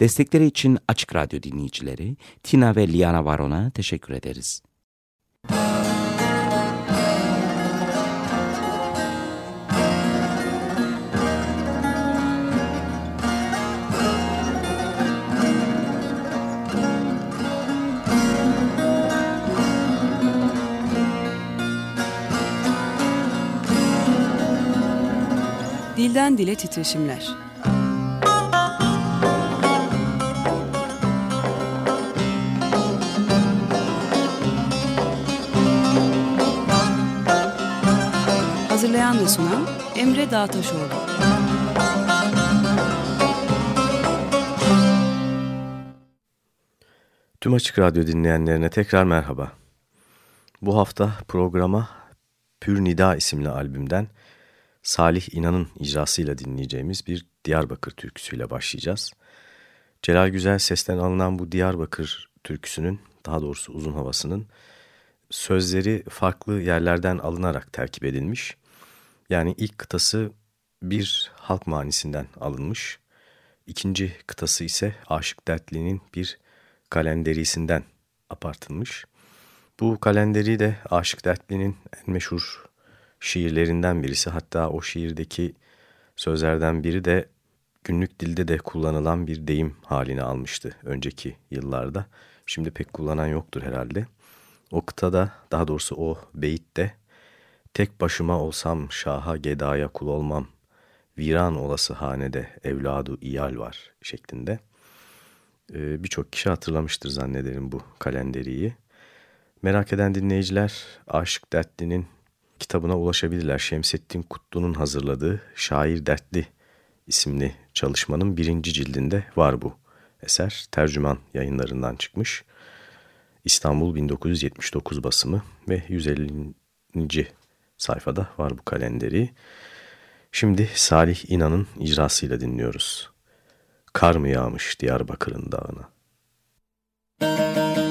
Destekleri için Açık Radyo dinleyicileri Tina ve Liana Varon'a teşekkür ederiz. Dilden Dile Titreşimler Hazırlayan ve sunan Emre Dağtaşoğlu Tüm Açık Radyo dinleyenlerine tekrar merhaba. Bu hafta programa Pür Nida isimli albümden Salih İnan'ın icrasıyla dinleyeceğimiz bir Diyarbakır türküsüyle başlayacağız. Celal Güzel sesten alınan bu Diyarbakır türküsünün, daha doğrusu uzun havasının sözleri farklı yerlerden alınarak terkip edilmiş. Yani ilk kıtası bir halk manisinden alınmış. İkinci kıtası ise Aşık Dertli'nin bir kalenderisinden apartılmış. Bu kalenderi de Aşık Dertli'nin en meşhur şiirlerinden birisi. Hatta o şiirdeki sözlerden biri de günlük dilde de kullanılan bir deyim halini almıştı önceki yıllarda. Şimdi pek kullanan yoktur herhalde. O kıtada daha doğrusu o beyitte tek başıma olsam şaha gedaya kul olmam, viran olası hanede evladu iyal var şeklinde. Ee, Birçok kişi hatırlamıştır zannederim bu kalenderiyi. Merak eden dinleyiciler Aşık Dertli'nin kitabına ulaşabilirler. Şemsettin Kutlu'nun hazırladığı Şair Dertli isimli çalışmanın birinci cildinde var bu eser. Tercüman yayınlarından çıkmış. İstanbul 1979 basımı ve 150. sayfada var bu kalenderi. Şimdi Salih İnan'ın icrasıyla dinliyoruz. Kar mı yağmış Diyarbakır'ın dağına? Müzik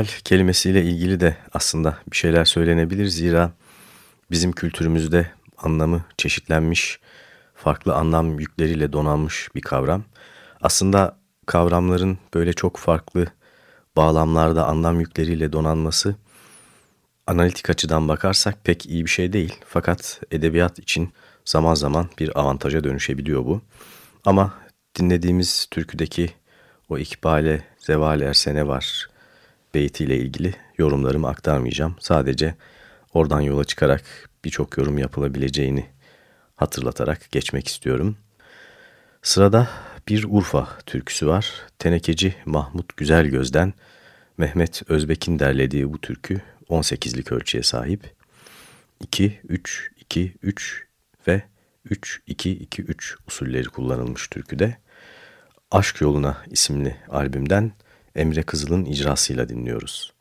İkbal kelimesiyle ilgili de aslında bir şeyler söylenebilir. Zira bizim kültürümüzde anlamı çeşitlenmiş, farklı anlam yükleriyle donanmış bir kavram. Aslında kavramların böyle çok farklı bağlamlarda anlam yükleriyle donanması analitik açıdan bakarsak pek iyi bir şey değil. Fakat edebiyat için zaman zaman bir avantaja dönüşebiliyor bu. Ama dinlediğimiz türküdeki o ikbale zeval ersene var beytiyle ilgili yorumlarımı aktarmayacağım. Sadece oradan yola çıkarak birçok yorum yapılabileceğini hatırlatarak geçmek istiyorum. Sırada bir Urfa türküsü var. Tenekeci Mahmut Güzelgöz'den Mehmet Özbek'in derlediği bu türkü 18'lik ölçüye sahip. 2-3-2-3 ve 3-2-2-3 usulleri kullanılmış türküde. Aşk Yoluna isimli albümden Emre Kızıl'ın icrasıyla dinliyoruz.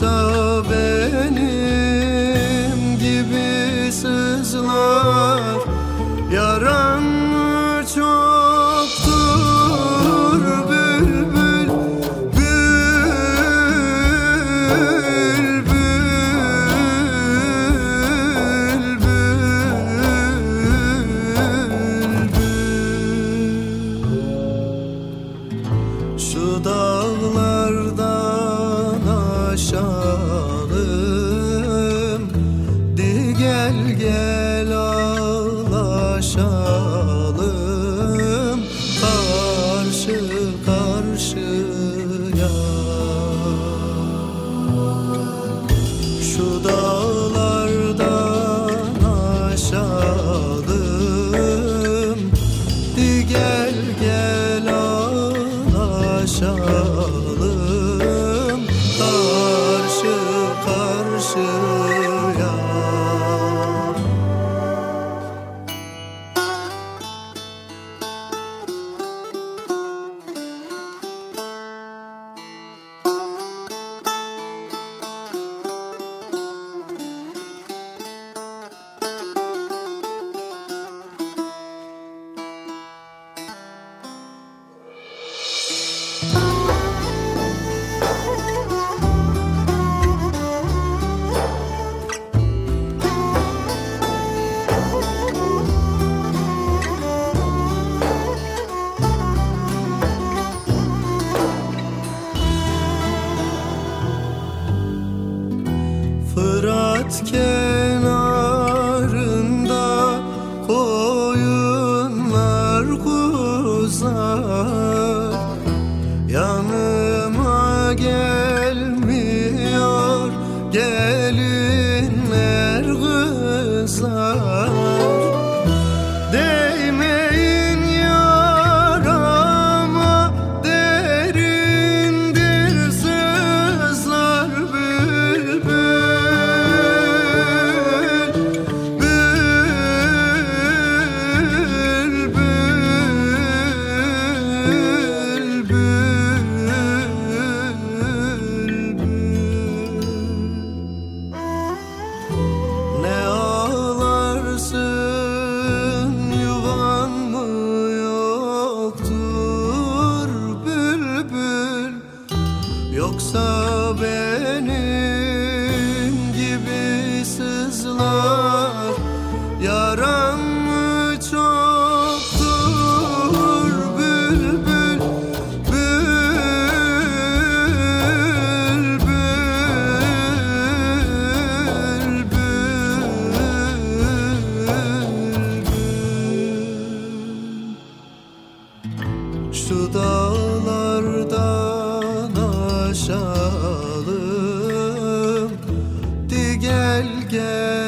So.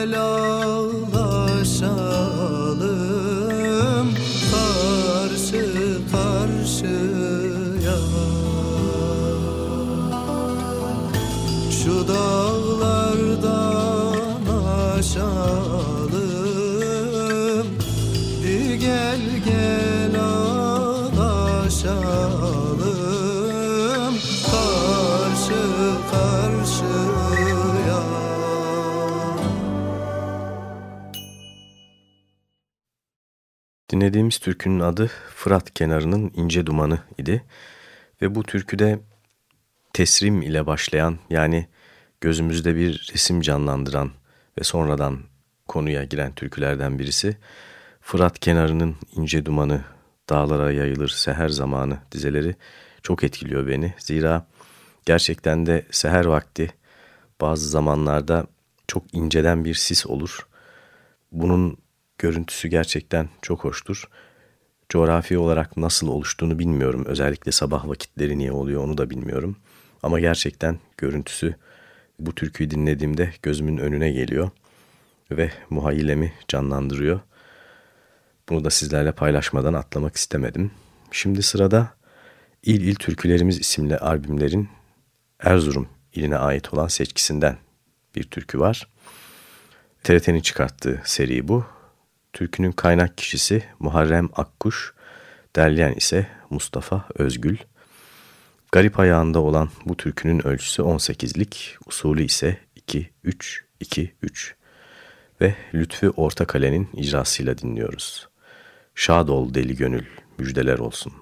vuelo Dinlediğimiz türkünün adı Fırat kenarının ince dumanı idi ve bu türküde tesrim ile başlayan yani gözümüzde bir resim canlandıran ve sonradan konuya giren türkülerden birisi. Fırat kenarının ince dumanı, dağlara yayılır seher zamanı dizeleri çok etkiliyor beni. Zira gerçekten de seher vakti bazı zamanlarda çok inceden bir sis olur. Bunun görüntüsü gerçekten çok hoştur. Coğrafi olarak nasıl oluştuğunu bilmiyorum. Özellikle sabah vakitleri niye oluyor onu da bilmiyorum. Ama gerçekten görüntüsü bu türküyü dinlediğimde gözümün önüne geliyor ve muhayyilemi canlandırıyor. Bunu da sizlerle paylaşmadan atlamak istemedim. Şimdi sırada İl İl Türkülerimiz isimli albümlerin Erzurum iline ait olan seçkisinden bir türkü var. TRT'nin çıkarttığı seri bu. Türkünün kaynak kişisi Muharrem Akkuş, derleyen ise Mustafa Özgül. Garip ayağında olan bu türkünün ölçüsü 18'lik, usulü ise 2-3-2-3 ve Lütfü Ortakale'nin icrasıyla dinliyoruz. Şad ol deli gönül, müjdeler olsun.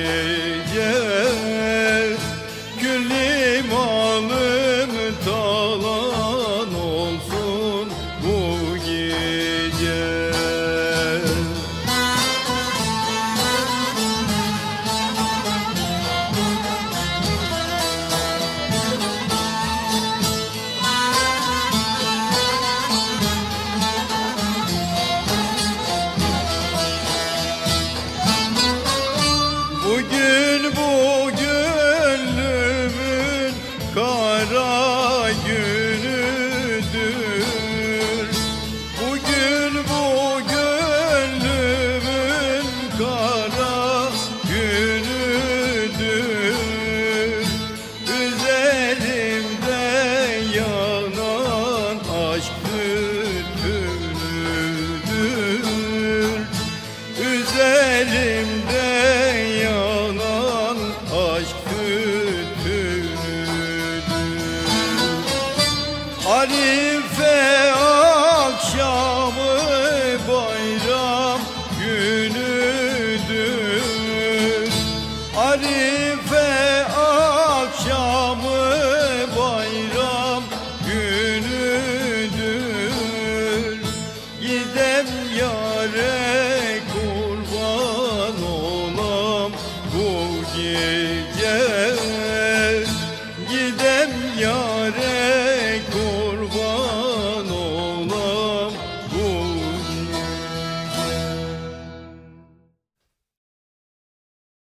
Ei.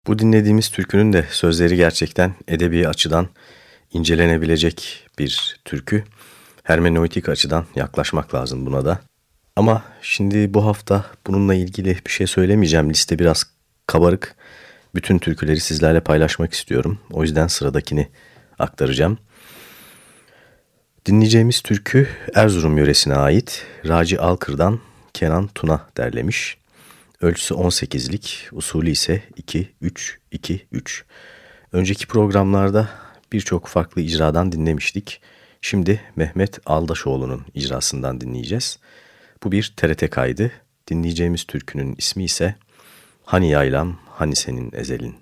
Bu dinlediğimiz türkünün de sözleri gerçekten edebi açıdan incelenebilecek bir türkü. Hermeneutik açıdan yaklaşmak lazım buna da. Ama şimdi bu hafta bununla ilgili bir şey söylemeyeceğim. Liste biraz kabarık. Bütün türküleri sizlerle paylaşmak istiyorum. O yüzden sıradakini aktaracağım. Dinleyeceğimiz türkü Erzurum yöresine ait. Raci Alkır'dan Kenan Tuna derlemiş. Ölçüsü 18'lik, usulü ise 2-3-2-3. Önceki programlarda birçok farklı icradan dinlemiştik. Şimdi Mehmet Aldaşoğlu'nun icrasından dinleyeceğiz. Bu bir TRT kaydı. Dinleyeceğimiz türkünün ismi ise Hani Yaylam, Hani Senin Ezelin.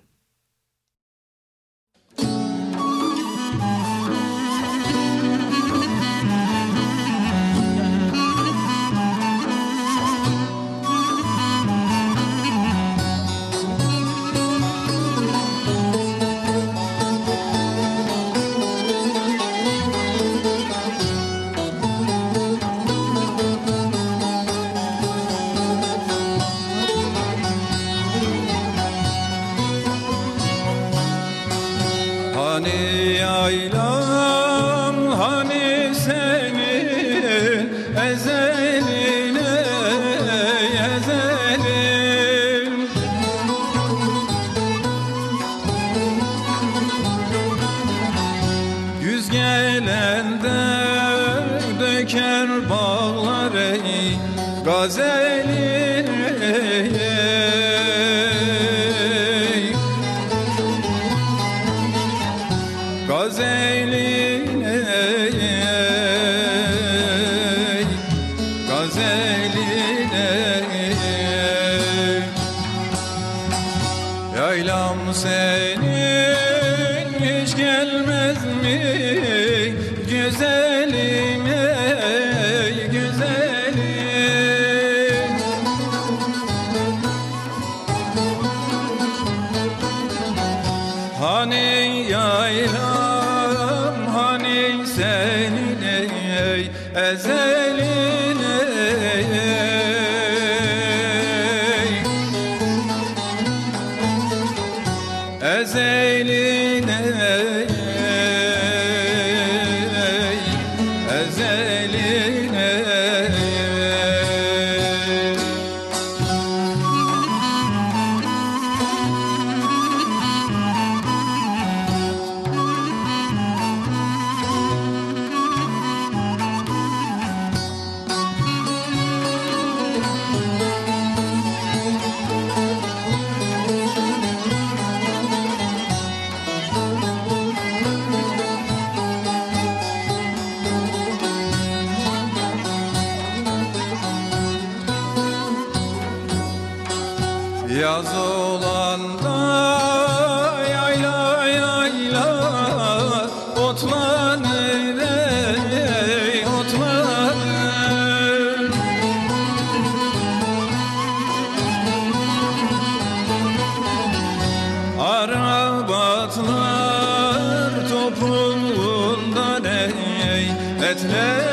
Hatlar topluluğundan ey, ey etler?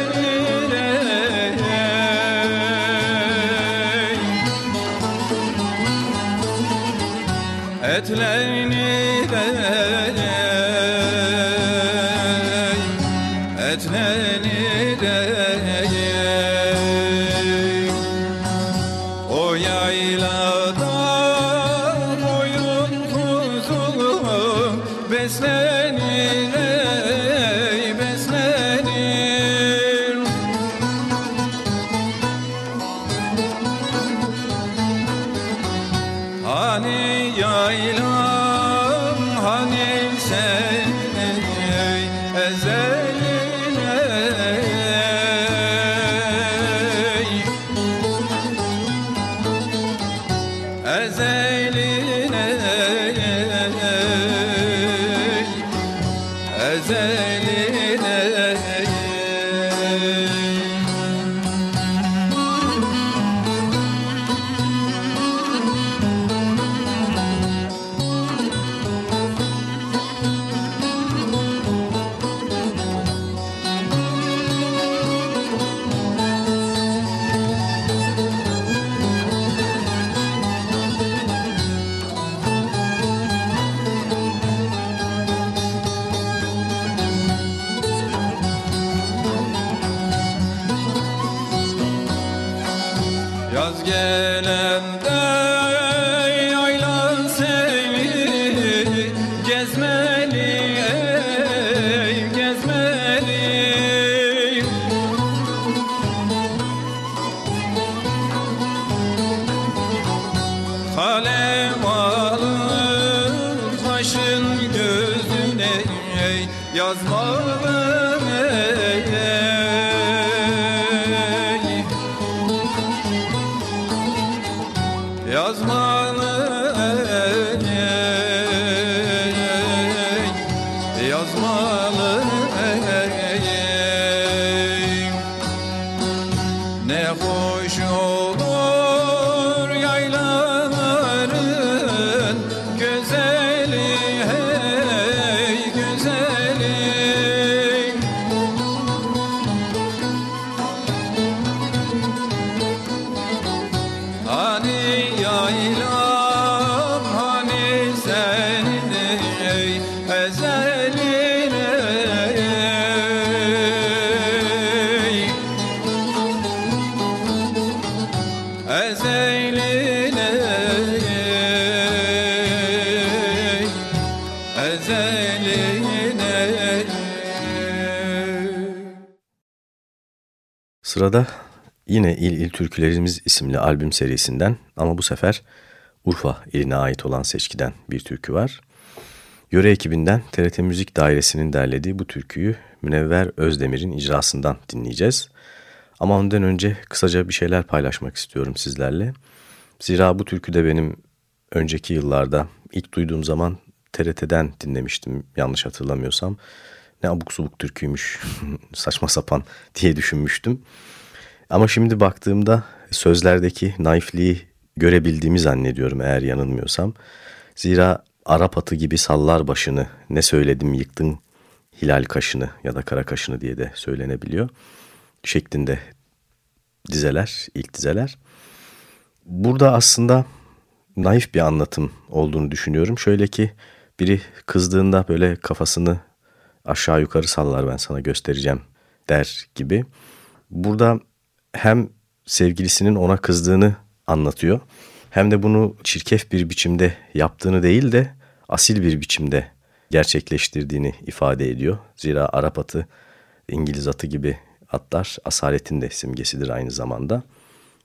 Sırada yine İl İl Türkülerimiz isimli albüm serisinden ama bu sefer Urfa iline ait olan seçkiden bir türkü var. Yöre ekibinden TRT Müzik Dairesi'nin derlediği bu türküyü Münevver Özdemir'in icrasından dinleyeceğiz. Ama ondan önce kısaca bir şeyler paylaşmak istiyorum sizlerle. Zira bu türkü de benim önceki yıllarda ilk duyduğum zaman TRT'den dinlemiştim yanlış hatırlamıyorsam. Ne abuk subuk türküymüş saçma sapan diye düşünmüştüm. Ama şimdi baktığımda sözlerdeki naifliği görebildiğimi zannediyorum eğer yanılmıyorsam. Zira Arap atı gibi sallar başını ne söyledim yıktın hilal kaşını ya da kara kaşını diye de söylenebiliyor. Şeklinde dizeler, ilk dizeler. Burada aslında naif bir anlatım olduğunu düşünüyorum. Şöyle ki biri kızdığında böyle kafasını aşağı yukarı sallar ben sana göstereceğim der gibi. Burada hem sevgilisinin ona kızdığını anlatıyor hem de bunu çirkef bir biçimde yaptığını değil de asil bir biçimde gerçekleştirdiğini ifade ediyor. Zira Arap atı, İngiliz atı gibi atlar asaletin de simgesidir aynı zamanda.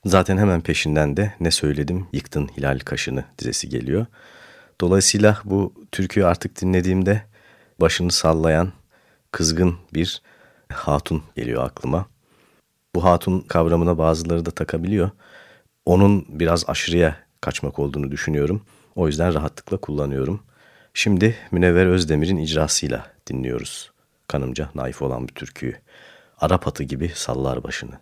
Zaten hemen peşinden de ne söyledim yıktın hilal kaşını dizesi geliyor. Dolayısıyla bu türküyü artık dinlediğimde başını sallayan kızgın bir hatun geliyor aklıma. Bu hatun kavramına bazıları da takabiliyor. Onun biraz aşırıya kaçmak olduğunu düşünüyorum. O yüzden rahatlıkla kullanıyorum. Şimdi Münevver Özdemir'in icrasıyla dinliyoruz. Kanımca naif olan bir türküyü. Arap atı gibi sallar başını.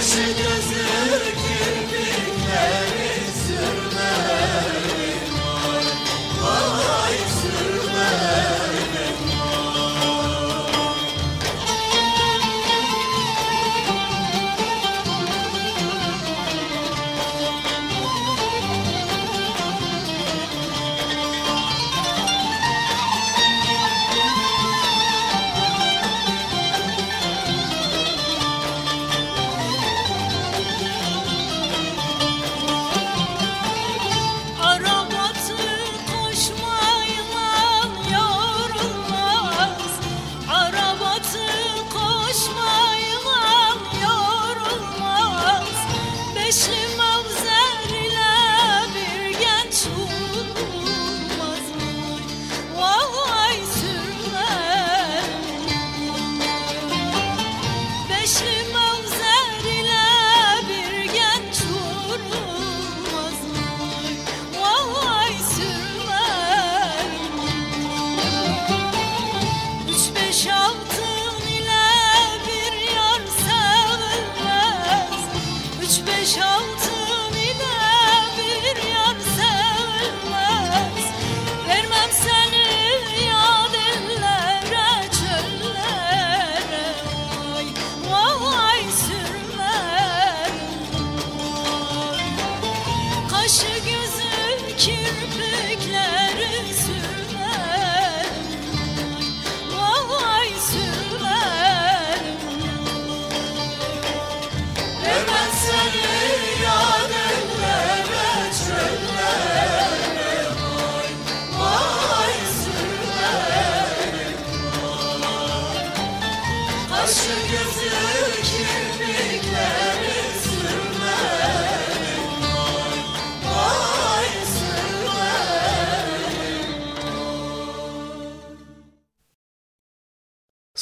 vai.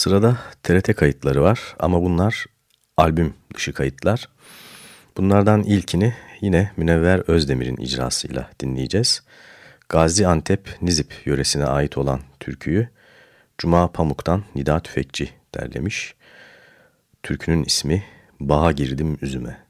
Sırada TRT kayıtları var ama bunlar albüm dışı kayıtlar. Bunlardan ilkini yine Münevver Özdemir'in icrasıyla dinleyeceğiz. Gaziantep Nizip yöresine ait olan türküyü Cuma Pamuk'tan Nida Tüfekçi derlemiş. Türkünün ismi Bağa Girdim Üzüme.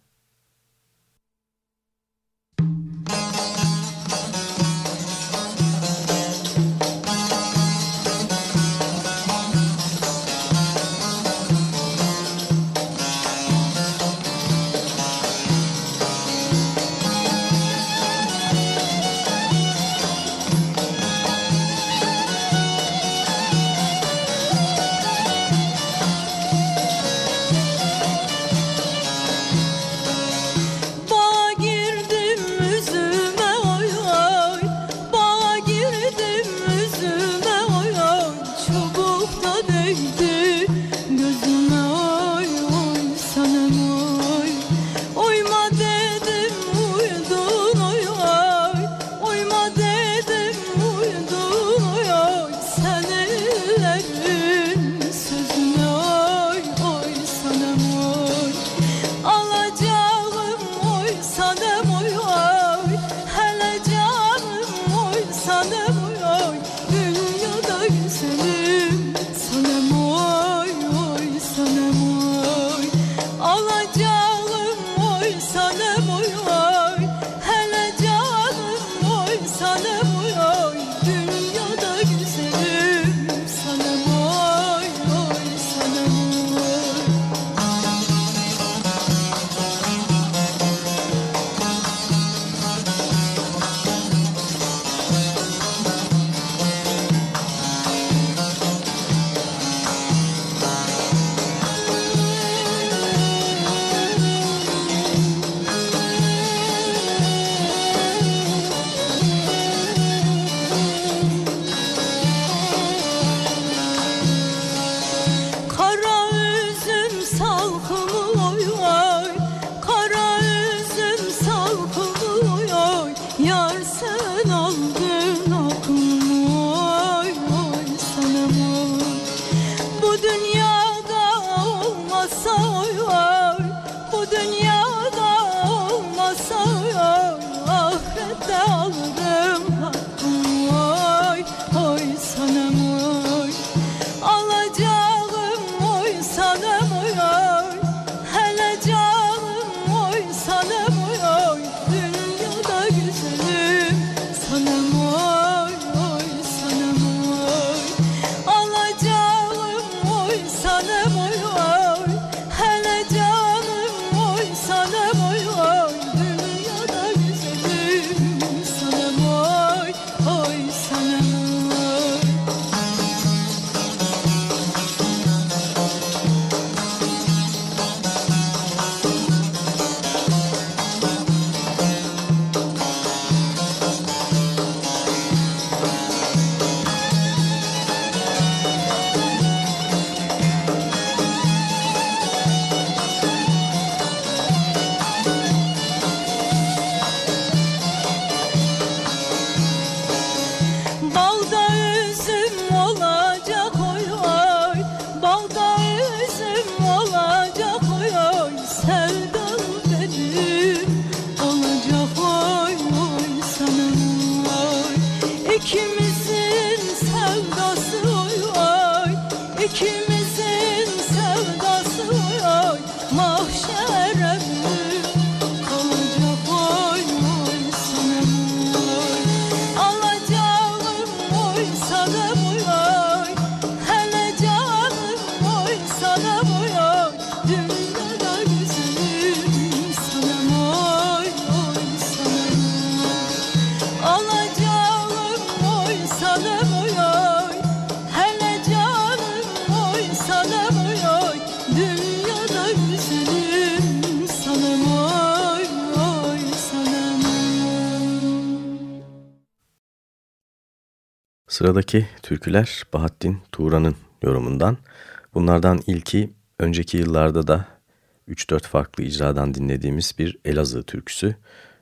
Sıradaki türküler Bahattin Tuğra'nın yorumundan. Bunlardan ilki önceki yıllarda da 3-4 farklı icradan dinlediğimiz bir Elazığ türküsü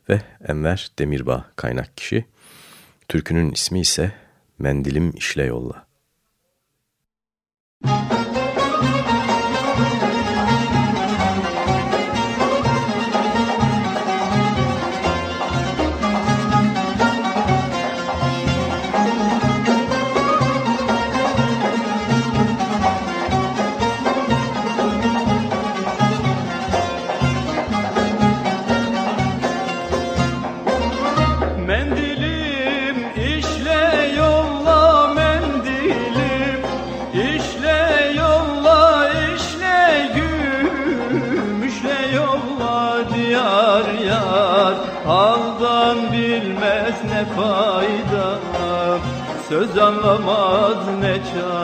ve Enver Demirbağ kaynak kişi. Türkünün ismi ise Mendilim İşle Yolla. Müzik Söz anlamaz ne çare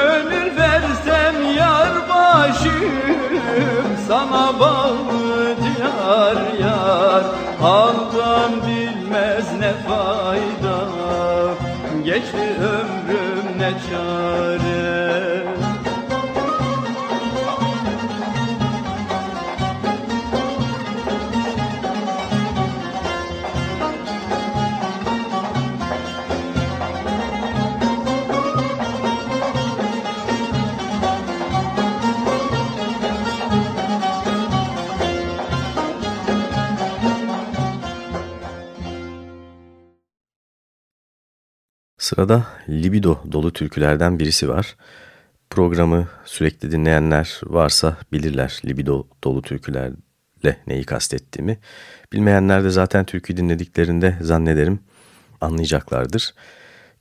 Sana bağlı diyar yar Haldan bilmez ne fayda. Geçti ömrüm ne çare Sırada libido dolu türkülerden birisi var. Programı sürekli dinleyenler varsa bilirler libido dolu türkülerle neyi kastettiğimi. Bilmeyenler de zaten türkü dinlediklerinde zannederim anlayacaklardır.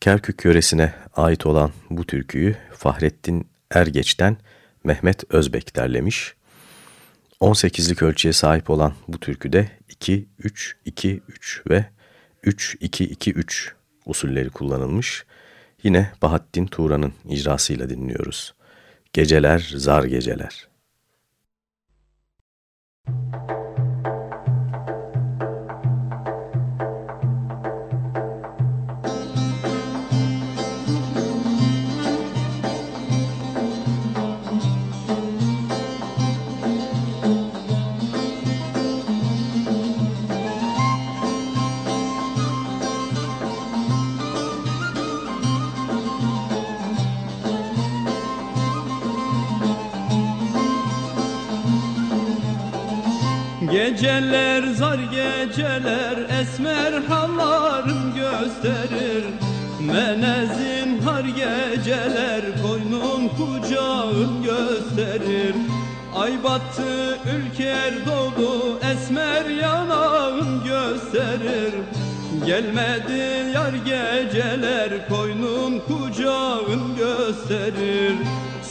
Kerkük yöresine ait olan bu türküyü Fahrettin Ergeç'ten Mehmet Özbek derlemiş. 18'lik ölçüye sahip olan bu türküde 2-3-2-3 ve 3-2-2-3 usulleri kullanılmış. Yine Bahattin Tuğra'nın icrasıyla dinliyoruz. Geceler zar geceler. Geceler zar geceler esmer hallarım gösterir. Menezin har geceler koynun kucağın gösterir. Ay battı ülker doğdu esmer yanağın gösterir. Gelmedi yar geceler koynun kucağın gösterir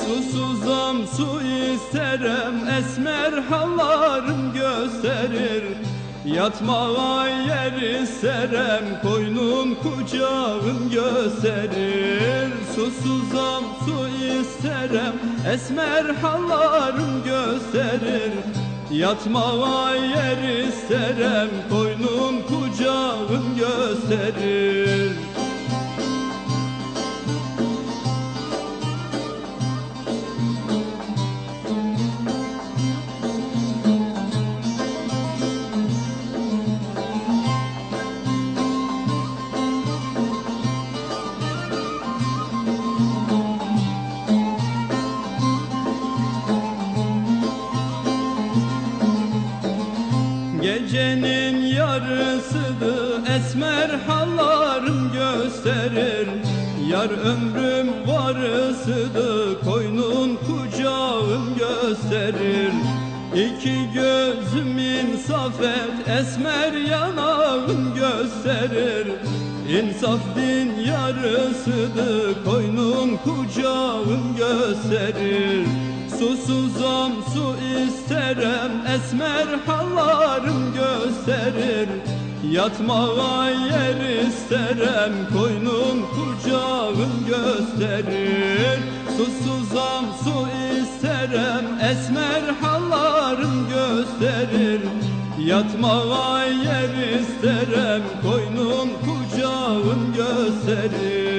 Susuzam su isterem esmer hallarım gösterir. Yatmağa yer isterem koynun kucağın gösterir. Susuzam su isterem esmer hallarım gösterir. Yatmağa yer isterem koynun kucağın gösterir Gecenin yarısıdı esmer hallarım gösterir. Yar ömrüm varısıdı koynun kucağım gösterir. İki gözüm insaf et esmer yanağım gösterir. İnsaf din yarısıdı koynun kucağım gösterir Susuzam su isterem esmer hallarım gösterir. Yatmağa yer isterem koynun kucağın gösterir. Susuzam su isterem esmer hallarım gösterir. Yatmağa yer isterem koynun kucağın gösterir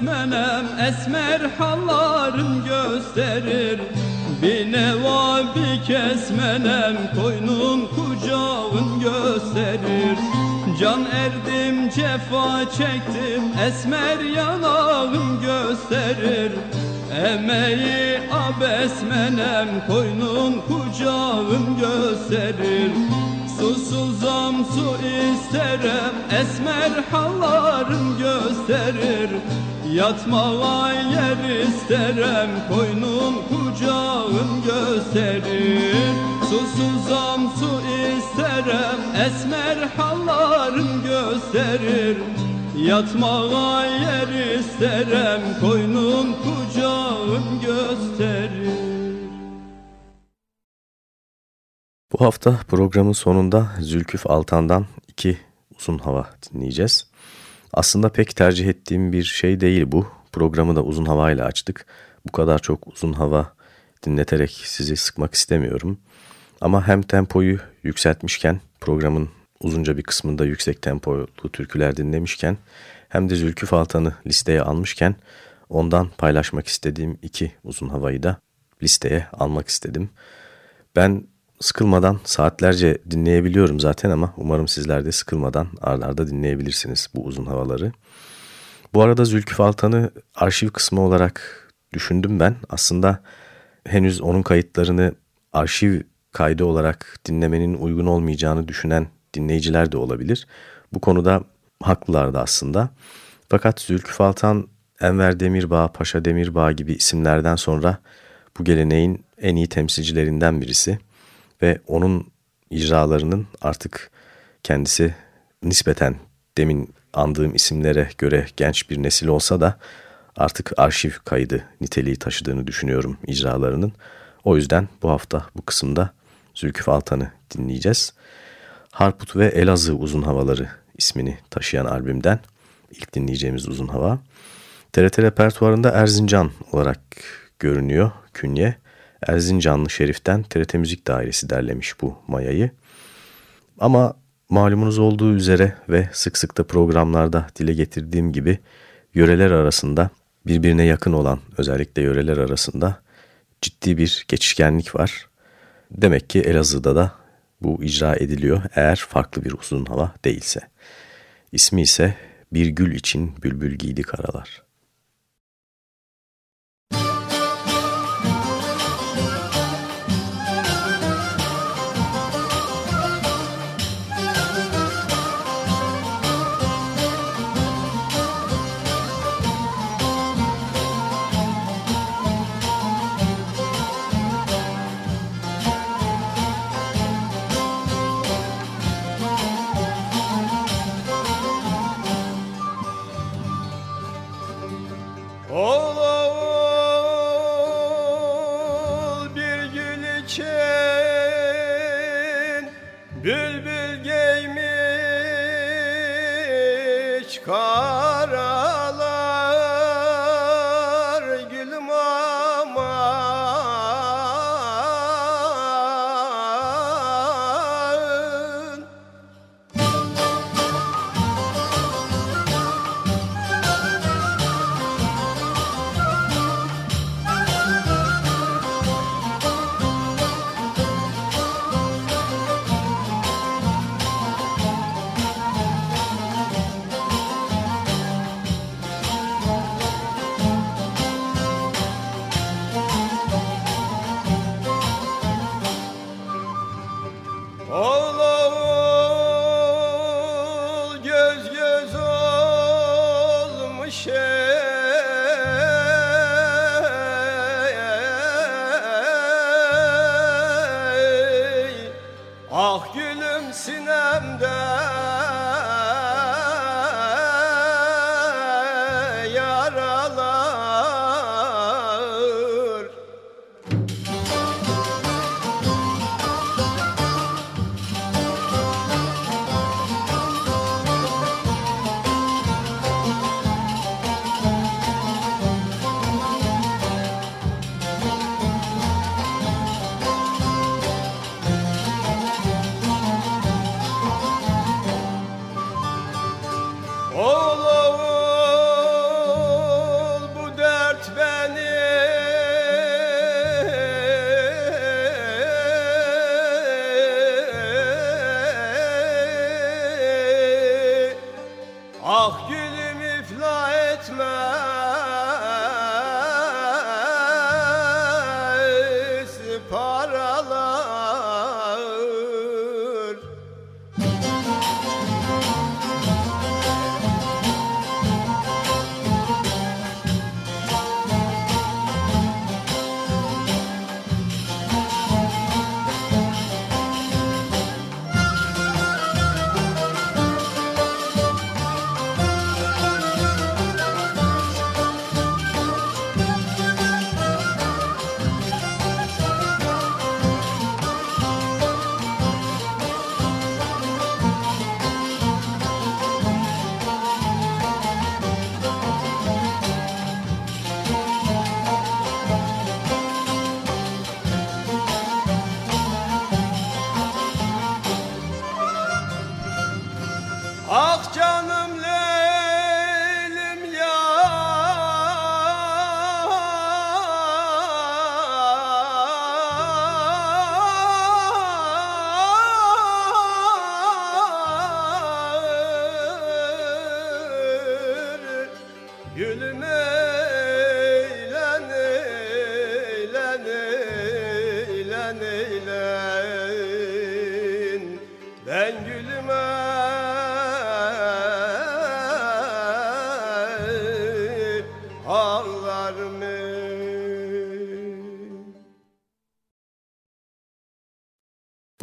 as esmenem esmer hallarım gösterir. Bir neva bir kesmenem koynun kucağın gösterir. Can erdim cefa çektim esmer yanağım gösterir. Emeği abesmenem koynun kucağın gösterir. Susuzam su isterem esmer hallarım gösterir Yatmağa yer isterem koynun kucağın gösterir. Susuzam su isterem esmer hallarım gösterir. Yatmağa yer isterem koynun kucağın gösterir. Bu hafta programın sonunda Zülküf Altan'dan iki uzun hava dinleyeceğiz. Aslında pek tercih ettiğim bir şey değil bu. Programı da uzun havayla açtık. Bu kadar çok uzun hava dinleterek sizi sıkmak istemiyorum. Ama hem tempoyu yükseltmişken programın uzunca bir kısmında yüksek tempolu türküler dinlemişken hem de Zülküf Altan'ı listeye almışken ondan paylaşmak istediğim iki uzun havayı da listeye almak istedim. Ben sıkılmadan saatlerce dinleyebiliyorum zaten ama umarım sizler de sıkılmadan ardarda arda dinleyebilirsiniz bu uzun havaları. Bu arada Zülküf Altan'ı arşiv kısmı olarak düşündüm ben. Aslında henüz onun kayıtlarını arşiv kaydı olarak dinlemenin uygun olmayacağını düşünen dinleyiciler de olabilir. Bu konuda haklılar da aslında. Fakat Zülküf Altan, Enver Demirbağ, Paşa Demirbağ gibi isimlerden sonra bu geleneğin en iyi temsilcilerinden birisi ve onun icralarının artık kendisi nispeten demin andığım isimlere göre genç bir nesil olsa da artık arşiv kaydı niteliği taşıdığını düşünüyorum icralarının. O yüzden bu hafta bu kısımda Zülküf Altan'ı dinleyeceğiz. Harput ve Elazığ Uzun Havaları ismini taşıyan albümden ilk dinleyeceğimiz uzun hava. TRT repertuarında Erzincan olarak görünüyor künye. Erzincanlı Şerif'ten TRT Müzik Dairesi derlemiş bu mayayı. Ama malumunuz olduğu üzere ve sık sık da programlarda dile getirdiğim gibi yöreler arasında birbirine yakın olan özellikle yöreler arasında ciddi bir geçişkenlik var. Demek ki Elazığ'da da bu icra ediliyor eğer farklı bir uzun hava değilse. İsmi ise Bir Gül için Bülbül Giydi Karalar.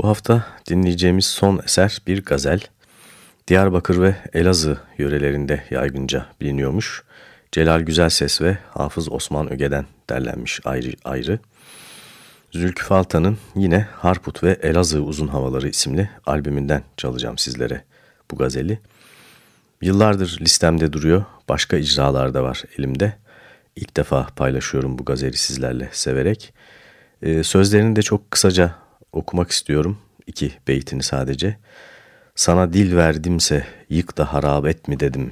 Bu hafta dinleyeceğimiz son eser bir gazel. Diyarbakır ve Elazığ yörelerinde yaygınca biliniyormuş. Celal Güzelses ve Hafız Osman Öge'den derlenmiş ayrı ayrı. Zülkü Falta'nın yine Harput ve Elazığ Uzun Havaları isimli albümünden çalacağım sizlere bu gazeli. Yıllardır listemde duruyor, başka icralar da var elimde. İlk defa paylaşıyorum bu gazeli sizlerle severek. Ee, sözlerini de çok kısaca okumak istiyorum. iki beytini sadece. Sana dil verdimse yık da harap et dedim.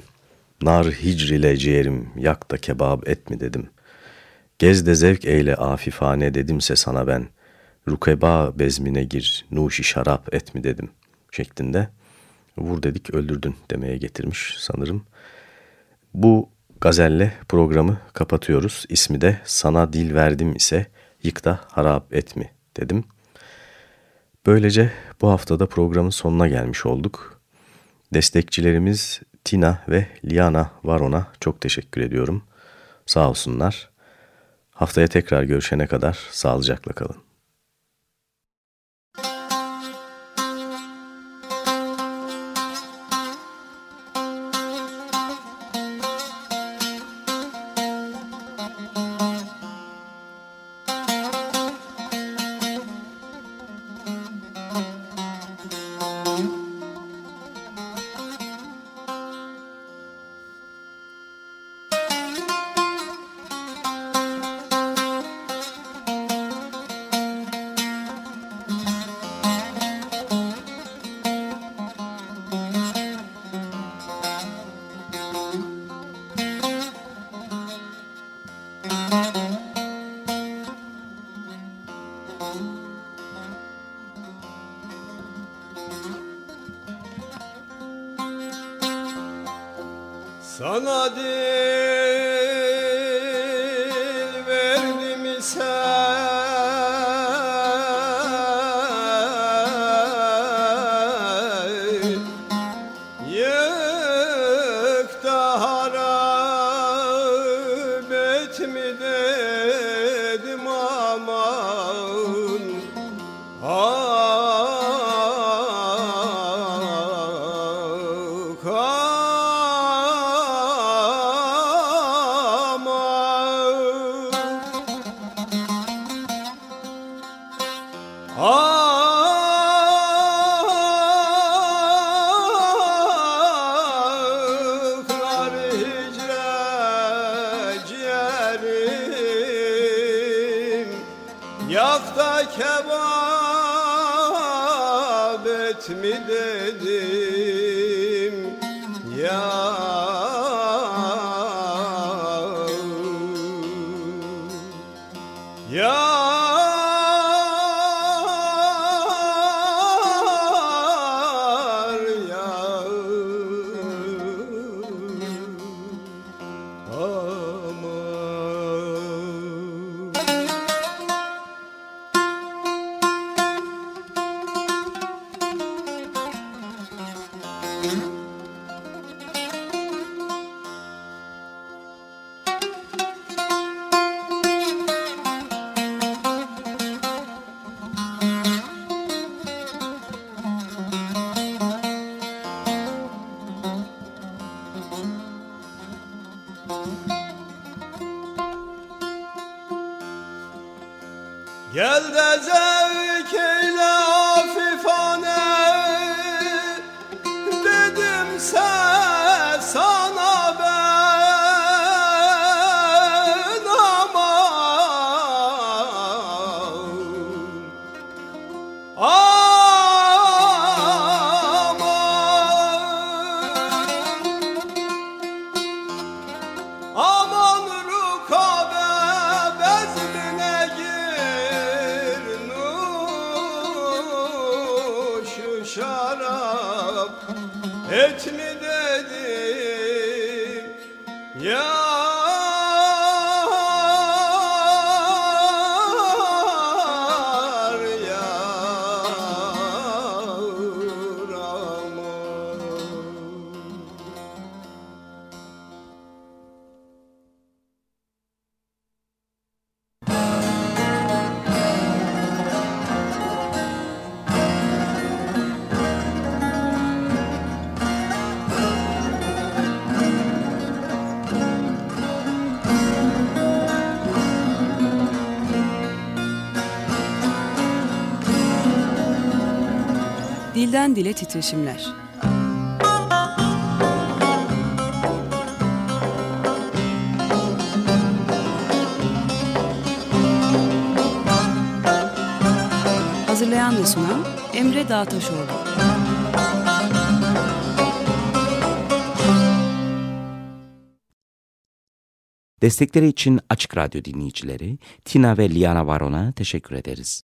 Nar hicr ile ciğerim yak da kebap et dedim. Gez de zevk eyle afifane dedimse sana ben. rukeba bezmine gir, nuşi şarap et mi dedim şeklinde. Vur dedik öldürdün demeye getirmiş sanırım. Bu gazelle programı kapatıyoruz. İsmi de Sana Dil Verdim ise Yık da Harap Et mi dedim. Böylece bu haftada programın sonuna gelmiş olduk. Destekçilerimiz Tina ve Liana Varon'a çok teşekkür ediyorum. Sağ olsunlar. Haftaya tekrar görüşene kadar sağlıcakla kalın. Dile titreşimler. Hazırlayan ve sunan Emre Dağtaşoğlu. Destekleri için Açık Radyo dinleyicileri Tina ve Liana Varon'a teşekkür ederiz.